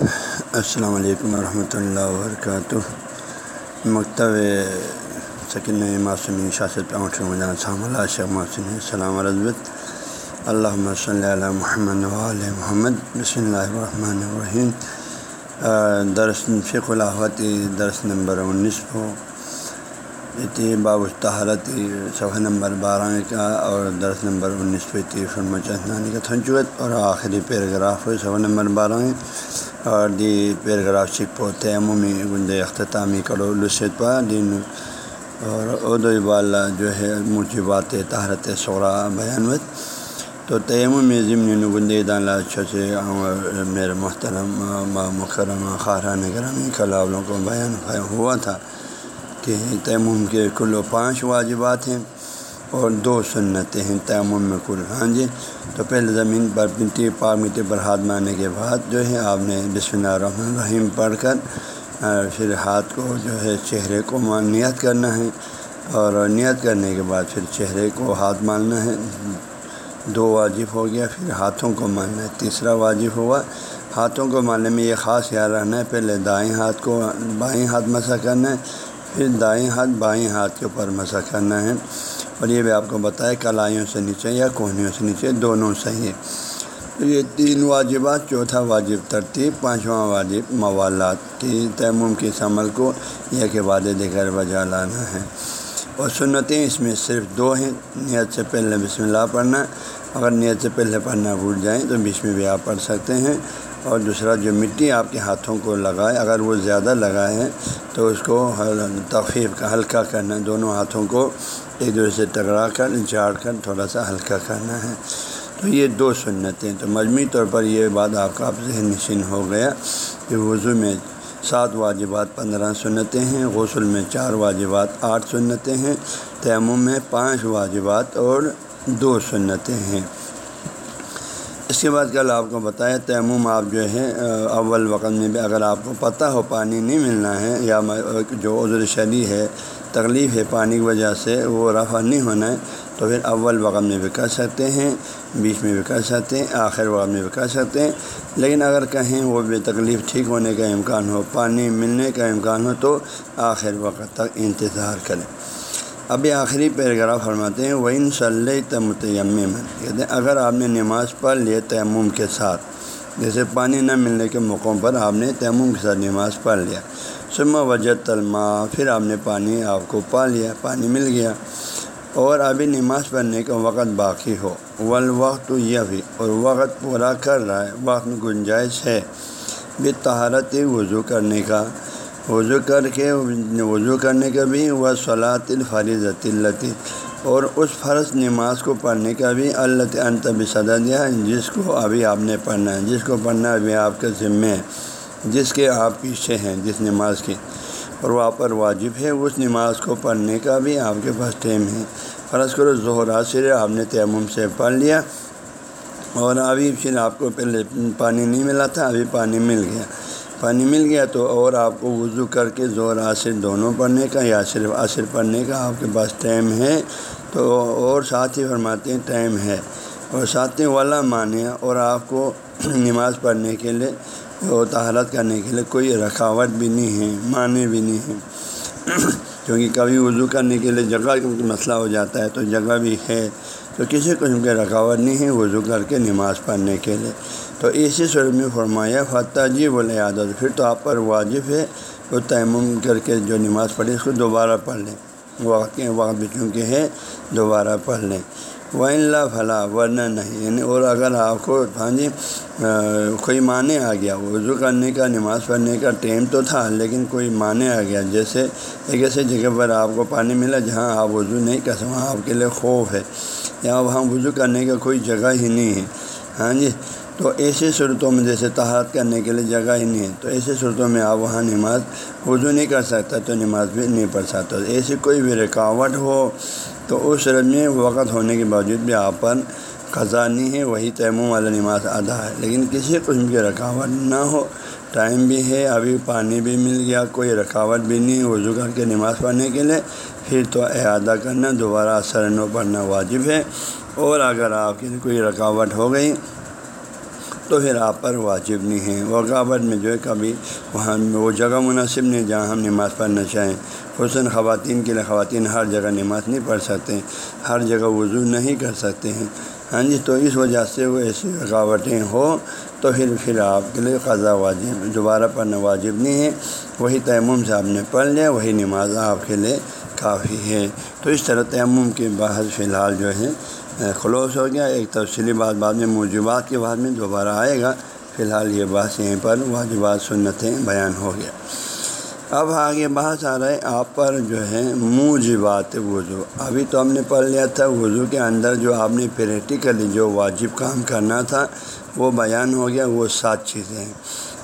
السلام علیکم ورحمۃ اللہ وبرکاتہ۔ مکتب سکن معصوم شاست اللہ، شیخ معصوم السلام رضبت اللہ صلی علیہ محمد علیہ محمد۔ بسم اللہ الرحمن الرحیم۔ درس فق الحت درس نمبر انیس کو باب استحالت صفحہ نمبر بارہ کا اور درس نمبر انیس پہ فرم چندانی کا تھنچوت اور آخری پیراگراف صفحہ نمبر بارہ۔ اور دی پیراگراف چک پو تیمومی گند اختتامی کرو لسط پا دین۔ اور ادو ابالا جو ہے مجھے تہرت سورا بیانوت تو تیم میں ضمن گند دان اچھا میرے محترم مکرمہ خارہ گرامی کلابلوں کو بیان ہوا تھا کہ تیمم کے کل پانچ واجبات ہیں اور دو سنتیں ہیں۔ تیمم میں کل ہاں جی۔ تو پہلے زمین پر مٹی پاک مٹی پر ہاتھ مارنے کے بعد جو ہے آپ نے بسم اللہ الرحمن الرحیم پڑھ کر پھر ہاتھ کو جو ہے چہرے کو نیت کرنا ہے اور نیت کرنے کے بعد پھر چہرے کو ہاتھ مارنا ہے۔ دو واجب ہو گیا، پھر ہاتھوں کو مارنا ہے۔ تیسرا واجب ہوا، ہاتھوں کو مارنے میں یہ خاص یاد رہنا ہے، پہلے دائیں ہاتھ کو بائیں ہاتھ مسا کرنا ہے، پھر دائیں ہاتھ بائیں ہاتھ کے اوپر مسا کرنا ہے۔ اور یہ بھی آپ کو بتایا کلائیوں سے نیچے یا کوہنیوں سے نیچے دونوں صحیح ہے تو یہ تین واجبات، چوتھا واجب ترتیب، پانچواں واجب موالات۔ کی تیمم کی عمل کو یہ کہ وعدے دے کر بجا لانا ہے۔ اور سنتیں اس میں صرف دو ہیں، نیت سے پہلے بسم اللہ پڑھنا، اگر نیت سے پہلے پڑھنا بھول جائیں تو بیچ میں بھی آپ پڑھ سکتے ہیں۔ اور دوسرا، جو مٹی آپ کے ہاتھوں کو لگائے، اگر وہ زیادہ لگائے تو اس کو تخفیف کا ہلکا کرنا، دونوں ہاتھوں کو ایک دوسرے سے ٹکرا کر جھاڑ کر تھوڑا سا ہلکا کرنا ہے۔ تو یہ دو سنتیں تو مجموعی طور پر یہ بات آپ کا ذہن نشین ہو گیا کہ وضو میں سات واجبات، پندرہ سنتیں ہیں، غسل میں چار واجبات، آٹھ سنتیں ہیں، تیمم میں پانچ واجبات اور دو سنتیں ہیں۔ اس کے بعد کل آپ کو بتایا، تیمم آپ جو ہے اول وقت میں بھی اگر آپ کو پتہ ہو، پانی نہیں ملنا ہے یا جو عذر شرعی ہے تکلیف ہے پانی کی وجہ سے، وہ رفع نہیں ہونا ہے، تو پھر اول وقت میں بھی کر سکتے ہیں، بیچ میں بھی کر سکتے ہیں، آخر وقت میں بھی کر سکتے ہیں۔ لیکن اگر کہیں وہ بھی تکلیف ٹھیک ہونے کا امکان ہو، پانی ملنے کا امکان ہو، تو آخر وقت تک انتظار کریں۔ ابھی آخری پیراگراف فرماتے ہیں وہ ان صلی تمتیم کہتے ہیں، اگر آپ نے نماز پڑھ لیے تیمم کے ساتھ، جیسے پانی نہ ملنے کے موقعوں پر آپ نے تیمم کے ساتھ نماز پڑھ لیا سما وجہ تلما پھر آپ نے پانی، آپ کو پا لیا، پانی مل گیا۔ اور ابھی نماز پڑھنے کا وقت باقی ہو۔ ول وقت یہ بھی اور وقت پورا کر رہا ہے۔ وقت گنجائش ہے۔ بھی تہارت وضو کرنے کا۔ وضو کر کے، وضو کرنے کا بھی۔ وہ صلاۃ الفریض التی اور اس فرض نماز کو پڑھنے کا بھی۔ اللہ انت صدا دیا جس کو ابھی آپ نے پڑھنا ہے۔ جس کو پڑھنا ابھی آپ کے ذمے ہے۔ جس کے آپ پیچھے ہیں، جس نماز کی اور وہاں پر واجب ہے، اس نماز کو پڑھنے کا بھی آپ کے پاس ٹائم ہے۔ فرض کرو ظہر عصر آپ نے تیمم سے پڑھ لیا۔ اور ابھی پھر آپ کو پہلے پانی نہیں ملا تھا، ابھی پانی مل گیا۔ پانی مل گیا تو اور آپ کو وضو کر کے زور عصر دونوں پڑھنے کا یا صرف عصر پڑھنے کا آپ کے پاس ٹائم ہے۔ تو اور ساتھ ہی فرماتے ہیں، ٹائم ہے۔ اور ساتھ ہی والا مانے اور آپ کو نماز پڑھنے کے لیے اور تحالت کرنے کے لیے کوئی رکاوٹ بھی نہیں ہے، معنی بھی نہیں ہے۔ کیونکہ کبھی وضو کرنے کے لیے جگہ مسئلہ ہو جاتا ہے تو جگہ بھی ہے۔ تو کسی قسم کی رکاوٹ نہیں ہے وضو کر کے نماز پڑھنے کے لیے۔ تو اسی صورت میں فرمایا فتح جی بولے عادت پھر تو آپ پر واجب ہے وہ تیمم کر کے جو نماز پڑھے اس کو دوبارہ پڑھ لیں۔ وقت وقت بھی چونکہ ہے، دوبارہ پڑھ لیں۔ وہ اللہ فلاں ورنہ نہیں۔ یعنی اور اگر آپ کو ہاں جی کوئی معنی آ گیا، وضو کرنے کا، نماز پڑھنے کا ٹائم تو تھا، لیکن کوئی معنی آ گیا۔ جیسے ایک ایسے جگہ پر آپ کو پانی ملا جہاں آپ وضو نہیں کر سکتے، وہاں آپ کے لیے خوف ہے۔ یا وہاں وضو کرنے کا کوئی جگہ ہی نہیں ہے۔ ہاں جی تو ایسی صورتوں میں جیسے تحت کرنے کے لیے جگہ ہی نہیں ہے، تو ایسی صورتوں میں آپ وہاں نماز وضو نہیں کر سکتا تو نماز بھی نہیں پڑھ سکتا ایسی کوئی بھی رکاوٹ ہو تو اس صورت میں وقت ہونے کے باوجود بھی آپ پر قضا نہیں ہے، وہی تیمم والا نماز ادا ہے۔ لیکن کسی قسم کی رکاوٹ نہ ہو، ٹائم بھی ہے، ابھی پانی بھی مل گیا، کوئی رکاوٹ بھی نہیں، وضو کر کے نماز پڑھنے کے لیے۔ پھر تو اعادہ کرنا، دوبارہ اثر نو پڑھنا واجب ہے۔ اور اگر آپ کی کوئی رکاوٹ ہو گئی تو پھر آپ پر واجب نہیں ہے وقابت میں جو ہے کبھی وہاں وہ جگہ مناسب نہیں جہاں ہم نماز پڑھنا چاہیں۔ خصاً خواتین کے لیے خواتین ہر جگہ نماز نہیں پڑھ سکتے، ہر جگہ وضو نہیں کر سکتے ہیں۔ ہاں جی تو اس وجہ سے وہ ایسی رکاوٹیں ہو تو پھر پھر آپ کے لیے قضا واجب، دوبارہ پڑھنا واجب نہیں ہے۔ وہی تیمم سے آپ نے پڑھ لیا، وہی نماز آپ کے لیے کافی ہے تو اس طرح تیمم کے بحث فی الحال جو ہے خلوص ہو گیا۔ ایک تفصیلی بات بعد میں موجوبات کے بعد میں دوبارہ آئے گا۔ فی الحال یہ بحث یہیں پر واجبات، سنتیں بیان ہو گیا۔ اب آگے بحث آ رہا ہے، آپ پر جو ہے موجبات وضو۔ ابھی تو ہم نے پڑھ لیا تھا، وضو کے اندر جو آپ نے پریکٹیکلی جو واجب کام کرنا تھا، وہ بیان ہو گیا، وہ سات چیزیں ہیں۔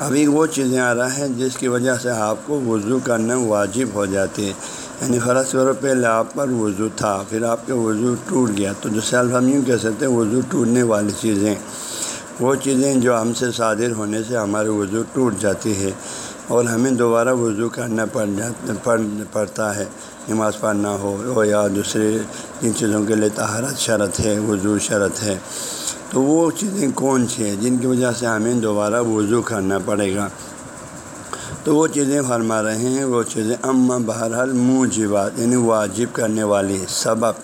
ابھی وہ چیزیں آ رہا ہیں جس کی وجہ سے آپ کو وضو کرنا واجب ہو جاتی ہے یعنی فرض کرو پہلے آپ پر وضو تھا، پھر آپ کا وضو ٹوٹ گیا۔ تو جو سیلف ہم یوں کہہ سکتے ہیں، وضو ٹوٹنے والی چیزیں۔ وہ چیزیں جو ہم سے صادر ہونے سے ہمارے وضو ٹوٹ جاتی ہے اور ہمیں دوبارہ وضو کرنا پڑ جاتا پڑ پڑتا ہے۔ نماز پڑھنا ہو یا دوسرے جن چیزوں کے لیے تہارت شرط ہے، وضو شرط ہے۔ تو وہ چیزیں کون سی ہیں جن کی وجہ سے ہمیں دوبارہ وضو کرنا پڑے گا؟ تو وہ چیزیں فرما رہے ہیں، وہ چیزیں اماں بہرحال موجبات یعنی واجب کرنے والی سبق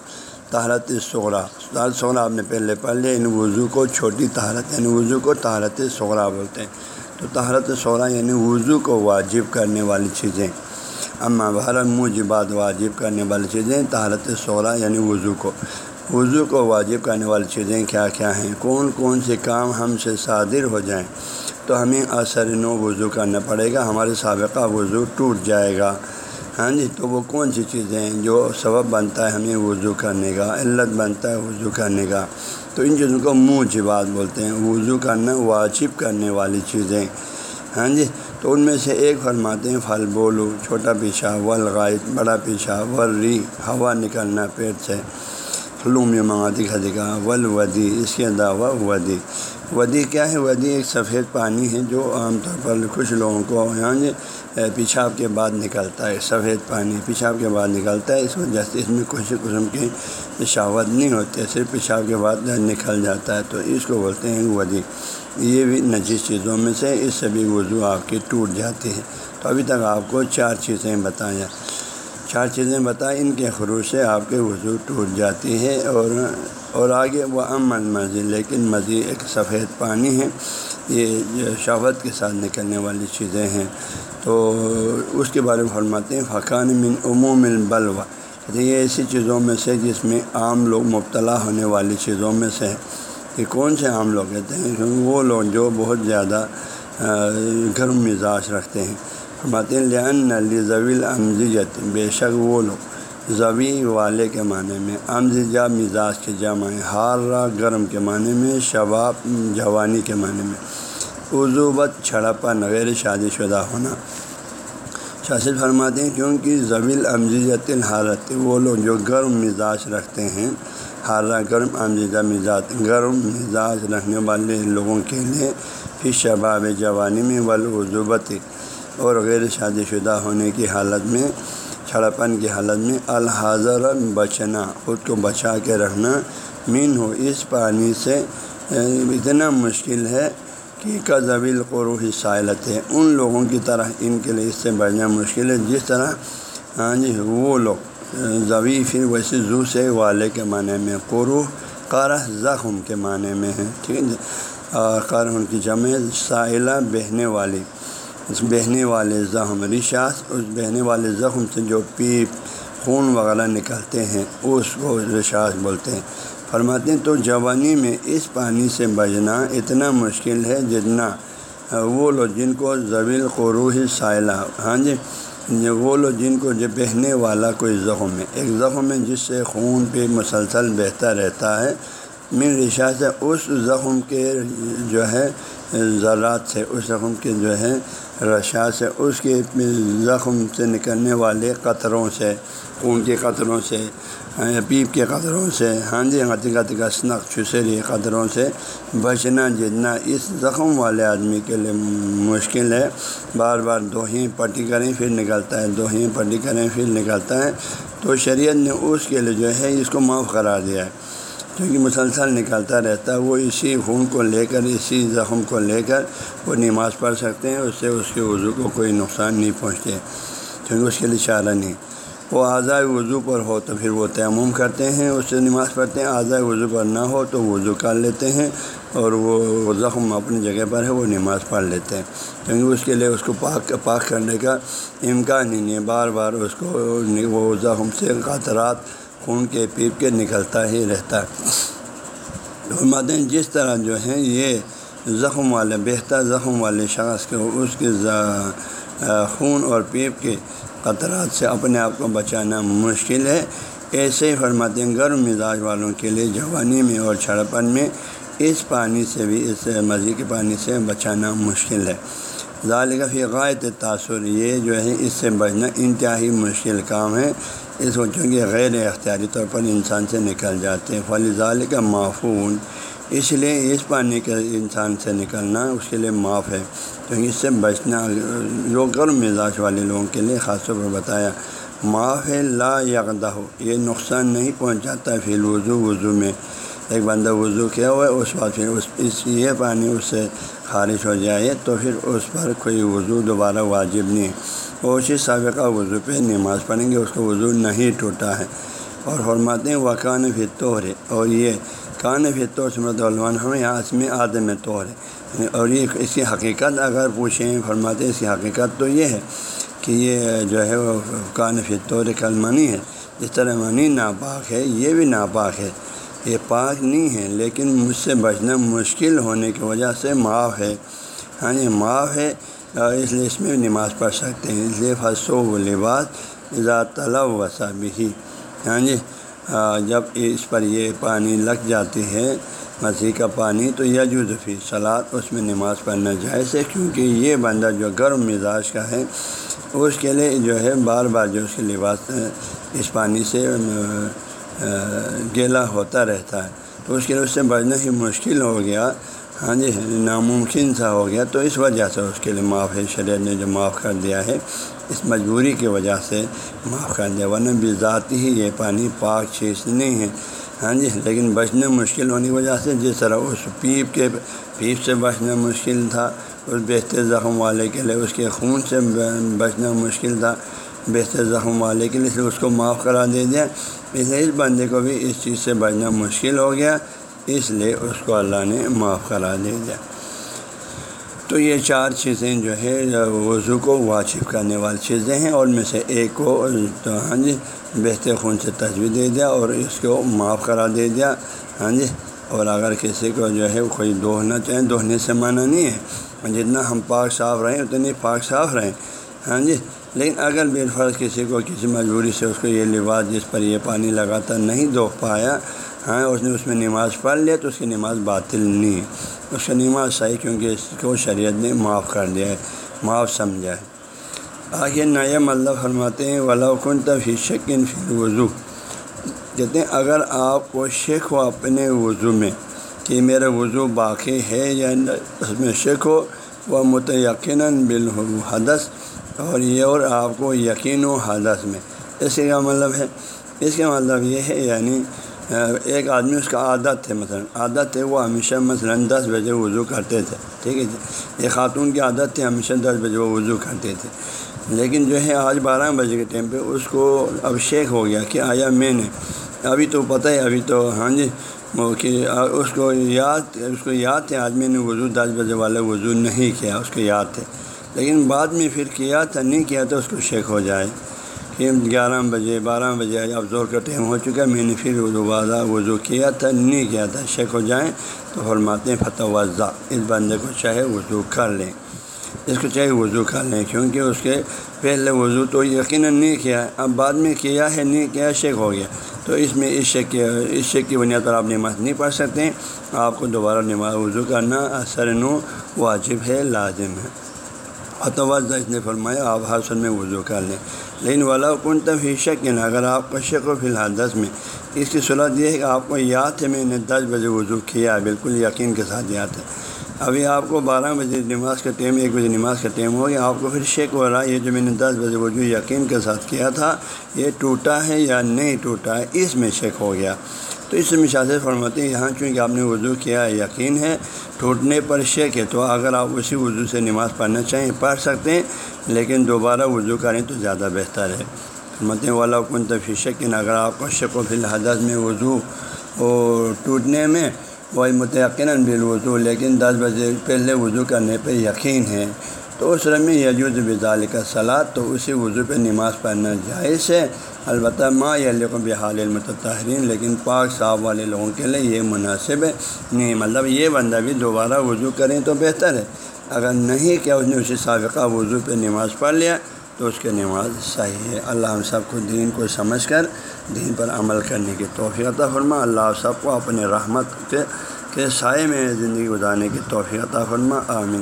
تہارت سغرا۔ تہارت سغرا آپ نے پہلے پڑھ لیا یعنی وضو کو چھوٹی تہارت یعنی وضو کو تہارت سغرا بولتے ہیں۔ تو تہارت سغرا یعنی وضو کو واجب کرنے والی چیزیں۔ اماں بہرحال موجبات، واجب کرنے والی چیزیں تہارت سغرا یعنی وضو کو۔ وضو کو واجب کرنے والی چیزیں کیا کیا ہیں؟ کون کون سے کام ہم سے صادر ہو جائیں؟ تو ہمیں اثر نو وضو کرنا پڑے گا، ہمارے سابقہ وضو ٹوٹ جائے گا۔ ہاں جی تو وہ کون سی چیزیں ہیں جو سبب بنتا ہے ہمیں وضو کرنے کا، علت بنتا ہے وضو کرنے کا؟ تو ان چیزوں کو منہ بات بولتے ہیں۔ وضو کرنا واجب کرنے والی چیزیں۔ ہاں جی تو ان میں سے ایک فرماتے ہیں، پھل، بولو، چھوٹا پیشہ ولغائد بڑا پیشہ ری، ہوا نکلنا پیٹ سے۔ فلوم منگاتی کھدی کا ول، ودی، اس کے علاوہ ودی۔ ودی کیا ہے؟ ودی ایک سفید پانی ہے جو عام طور پر کچھ لوگوں کو یعنی، یہاں جی پیشاب کے بعد نکلتا ہے، سفید پانی پیشاب کے بعد نکلتا ہے، اس وجہ سے اس میں کچھ قسم کی شاوت نہیں ہوتی صرف پیشاب کے بعد نکل جاتا ہے، تو اس کو بولتے ہیں ودی۔ یہ بھی نجیس چیزوں میں سے اس سے بھی وضو آپ کی ٹوٹ جاتی ہے تو ابھی تک آپ کو چار چیزیں بتائیں۔ چار چیزیں بتائیں، ان کے خروش سے آپ کے وضو ٹوٹ جاتی ہے اور اور آگے وہ امن مزید لیکن مزید ایک سفید پانی ہے، یہ شہوت کے ساتھ نکلنے والی چیزیں ہیں۔ تو اس کے بارے میں فرماتے ہیں فقان من عموم البلوا یہ ایسی چیزوں میں سے جس میں عام لوگ مبتلا ہونے والی چیزوں میں سے کہ کون سے عام لوگ کہتے ہیں؟ کیونکہ وہ لوگ جو بہت زیادہ گرم مزاج رکھتے ہیں۔ فرماتے ہیں لین نلی امزیت بے شک وہ لوگ زوی والے کے معنی میں امزجا مزاج کے جمع ہارا گرم کے معنی میں شباب جوانی کے معنی میں۔ عضوبت چھڑپن غیر شادی شدہ ہونا۔ شاست فرماتے ہیں، کیونکہ زویل امزیت الحالت، وہ لوگ جو گرم مزاج رکھتے ہیں ہارا گرم امزدہ مزاج، گرم مزاج رکھنے والے لوگوں کے لیے پھر شباب جوانی میں ولعضوبت اور غیر شادی شدہ ہونے کی حالت میں چھڑاپن کی حالت میں الحاظر بچنا، خود کو بچا کے رکھنا مین ہو، اس پانی سے اتنا مشکل ہے کہ کا زویل قروح سائلت ہے۔ ان لوگوں کی طرح ان کے لیے اس سے بڑھنا مشکل ہے۔ جس طرح ہاں جی وہ لوگ زوی پھر ویسے زو سے والے کے معنی میں قروح قرہ زخم کے معنی میں ہے، ٹھیک ہے۔ جی قرح ان کی جمع سائلہ بہنے والی۔ اس بہنے والے زخم رشاس اس بہنے والے زخم سے جو پیپ، خون وغیرہ نکلتے ہیں، اس کو رشاس بولتے ہیں۔ فرماتے ہیں، تو جوانی میں اس پانی سے بجنا اتنا مشکل ہے جتنا وہ لوگ جن کو زویل قروح سائلہ ہاں جی؟ وہ لوگ جن کو جو بہنے والا کوئی زخم ہے۔ ایک زخم ہے جس سے خون پہ مسلسل بہتا رہتا ہے۔ من رشا سے اس زخم کے جو ہے، ذرات سے، اس زخم کے جو ہے رشا سے، اس کے زخم سے نکلنے والے قطروں سے، خون کے قطروں سے ہاں، پیپ کے قطروں سے ہاں جی حقیقت کا سنق چھسری قطروں سے بچنا جتنا اس زخم والے آدمی کے لیے مشکل ہے، بار بار دوہیں پٹی کریں، پھر نکلتا ہے، دوہیں پٹی کریں، پھر نکلتا ہے۔ تو شریعت نے اس کے لیے جو ہے، اس کو معاف قرار دیا ہے۔ کیونکہ مسلسل نکلتا رہتا ہے، وہ اسی خون کو لے کر، اسی زخم کو لے کر وہ نماز پڑھ سکتے ہیں، اس سے اس کے وضو کو کوئی نقصان نہیں پہنچتے، کیونکہ اس کے لیے اشارہ نہیں۔ وہ اعضاء وضو پر ہو تو پھر وہ تیمم کرتے ہیں، اس سے نماز پڑھتے ہیں، اعضاء وضو پر نہ ہو تو وضو کر لیتے ہیں اور وہ زخم اپنی جگہ پر ہے، وہ نماز پڑھ لیتے ہیں۔ کیونکہ اس کے لیے اس کو پاک پاک کرنے کا امکان ہی نہیں، بار بار اس کو وہ زخم سے قطرات خون کے پیپ کے نکلتا ہی رہتا ہے۔ فرماتے ہیں، جس طرح جو ہے، یہ زخم والے، بہتر زخم والے شخص کے، اس کے خون اور پیپ کے قطرات سے اپنے آپ کو بچانا مشکل ہے۔ ایسے ہی فرماتے ہیں، گرم مزاج والوں کے لیے جوانی میں اور چھڑپن میں اس پانی سے بھی، اس مزید کے پانی سے بچانا مشکل ہے۔ ظال فی غائط تاثر یہ جو ہے اس سے بچنا انتہائی مشکل کام ہے۔ اس کو چونکہ غیر اختیاری طور پر انسان سے نکل جاتے ہیں فلی ظال کا معفون۔ اس لیے اس پانی کے انسان سے نکلنا اس کے لیے معاف ہے۔ کیونکہ اس سے بچنا جو گرم مزاج والے لوگوں کے لیے خاص طور پر بتایا، معاف ہے، لا یکدہ ہو یہ نقصان نہیں پہنچاتا فی الوضو، وضو میں۔ ایک بندہ وضو کیا ہوا ہے، اس بات پھر اس اس یہ پانی اس سے خارج ہو جائے تو پھر اس پر کوئی وضو دوبارہ واجب نہیں وہ اسی سابقہ وضو پہ نماز پڑھیں گے، اس کا وضو نہیں ٹوٹا ہے۔ اور حرماتے ہیں وقان طور ہے اور یہ کان طور سمرت علمان ہمیں یہاں میں آدم طور۔ ہے اور یہ اس کی حقیقت اگر پوچھیں فرماتے اس کی حقیقت تو یہ ہے کہ یہ جو ہے وہ کان طور کل منی ہے۔ جس طرح منی ناپاک ہے، یہ بھی ناپاک ہے۔ یہ پاک نہیں ہے، لیکن مجھ سے بچنا مشکل ہونے کی وجہ سے معاف ہے۔ ہاں جی معاف ہے اس لیے اس میں نماز پڑھ سکتے ہیں۔ اس لیے فصو و لباس ذات طلب وسا بھی ہاں جی جب اس پر یہ پانی لگ جاتی ہے مسیح کا پانی، تو یہ فی سلاد اس میں نماز پڑھنا جائز ہے۔ کیونکہ یہ بندہ جو گرم مزاج کا ہے، اس کے لیے جو ہے، بار بار جو اس کے لباس، اس پانی سے گیلا ہوتا رہتا ہے۔ تو اس کے لیے اس سے بچنا ہی مشکل ہو گیا۔ ہاں جی ناممکن سا ہو گیا۔ تو اس وجہ سے اس کے لیے معاف ہے۔ شریعت نے جو معاف کر دیا ہے، اس مجبوری کی وجہ سے معاف کر دیا۔ ورنہ بھی ذاتی ہی یہ پانی پاک چیز نہیں ہے۔ ہاں جی لیکن بچنا مشکل ہونے کی وجہ سے جس طرح اس پیپ کے پیپ سے بچنا مشکل تھا، اس بہتر زخم والے کے لیے اس کے خون سے بچنا مشکل تھا۔ بہتر زخم والے کے لیے اس کو معاف کرا دے دیا۔ اس لیے اس بندے کو بھی اس چیز سے بچنا مشکل ہو گیا، اس لیے اس کو اللہ نے معاف کرا دے دیا۔ تو یہ چار چیزیں جو ہے، وضو کو واجب کرنے والی چیزیں ہیں، اور میں سے ایک کو تو ہاں جی بہتر خون سے تجویز دے دیا اور اس کو معاف کرا دے دیا۔ ہاں جی اور اگر کسی کو جو ہے کوئی دوہنا چاہیں دوہنے سے معنی نہیں ہے۔ جتنا ہم پاک صاف رہیں، اتنی پاک صاف رہیں۔ ہاں جی لیکن اگر بے فرض کسی کو کسی مجبوری سے اس کو یہ لباس جس پر یہ پانی لگاتا نہیں دوخ پایا ہاں اس نے اس میں نماز پڑھ لیا تو اس کی نماز باطل نہیں ہے۔ اس کا نماز صحیح کیونکہ اس کو شریعت نے معاف کر دیا ہے، معاف سمجھا ہے۔ آگے نیا مطلب فرماتے ہیں ولاکن فی شکن فی وضو کہتے ہیں، اگر آپ کو شک ہو اپنے وضو میں کہ میرا وضو باقی ہے یا اس میں شک ہو، وہ متعقن بالحدث اور یہ اور آپ کو یقین و حادث میں۔ اس کا مطلب ہے، اس کا مطلب یہ ہے یعنی ایک آدمی اس کا عادت ہے مثلا، عادت ہے وہ ہمیشہ مثلا دس بجے وضو کرتے تھے، ٹھیک ہے جی؟ ایک خاتون کی عادت تھی، ہمیشہ دس بجے وہ وضو کرتے تھے۔ لیکن جو ہے، آج بارہ بجے کے ٹائم پہ اس کو اب شیک ہو گیا کہ آیا میں نے۔ ابھی تو پتہ ہے، ابھی تو ہاں جی وہ کہ اس کو یاد، اس کو یاد تھے، آج میں نے وضو، دس بجے والا وضو نہیں کیا، اس کو یاد تھے۔ لیکن بعد میں پھر کیا تھا، نہیں کیا تو اس کو شیک ہو جائے کہ گیارہ بجے، بارہ بجے اب زور کا ٹائم ہو چکا میں نے پھر دوبارہ وضو کیا تھا، نہیں کیا تھا شیک ہو جائیں تو فرماتے ہیں فتح وضا اس بندے کو چاہے وضو کر لیں۔ اس کو چاہے وضو کر لیں، کیونکہ اس کے پہلے وضو تو یقیناً نہیں کیا اب بعد میں کیا ہے، نہیں کیا شیک ہو گیا۔ تو اس میں اس شک اس شک کی بنیاد پر آپ نماز نہیں پڑھ سکتے، آپ کو دوبارہ نماز وضو کرنا اثر نو واجب ہے، لازم ہے۔ اتوازہ اس نے فرمایا، آپ حاصل میں وضو کر لیں۔ لیکن والا کن تب ہی شک ہے اگر آپ کا شک ہو فی الحال دس میں۔ اس کی صورت یہ ہے کہ آپ کو یاد ہے، میں نے دس بجے وضو کیا ہے بالکل یقین کے ساتھ یاد ہے۔ ابھی آپ کو بارہ بجے نماز کا ٹائم ایک بجے نماز کا ٹائم ہو گیا، آپ کو پھر شیک ہو رہا ہے۔ یہ جو میں نے دس بجے وضو یقین کے ساتھ کیا تھا، یہ ٹوٹا ہے یا نہیں ٹوٹا ہے، اس میں شیک ہو گیا۔ تو اس مثال سے فرماتے ہیں، یہاں چونکہ آپ نے وضو کیا، یقین ہے، ٹوٹنے پر شک ہے، تو اگر آپ اسی وضو سے نماز پڑھنا چاہیں، پڑھ سکتے ہیں، لیکن دوبارہ وضو کریں تو زیادہ بہتر ہے۔ فرماتے والا کن تفی شکن اگر آپ کو شک و فی الحدث میں وضو اور ٹوٹنے میں وہی متعقن بالوضو، لیکن دس بجے پہلے وضو کرنے پہ یقین ہے۔ تو اس رمی یجوز بزال کا سلاد تو اسی وضو پہ نماز پڑھنا جائز ہے۔ البتہ ماں یا بحال المتحرین لیکن پاک صاف والے لوگوں کے لیے یہ مناسب ہے۔ نہیں مطلب یہ بندہ بھی دوبارہ وضو کریں تو بہتر ہے۔ اگر نہیں کیا اس نے اسی سابقہ وضو پہ نماز پڑھ لیا، تو اس کی نماز صحیح ہے۔ اللہ ہم سب کو دین کو سمجھ کر، دین پر عمل کرنے کی توفیق عطا فرما۔ اللہ سب کو اپنے رحمت کے سائے میں زندگی گزارنے کی توفیق عطا فرما۔ آمین۔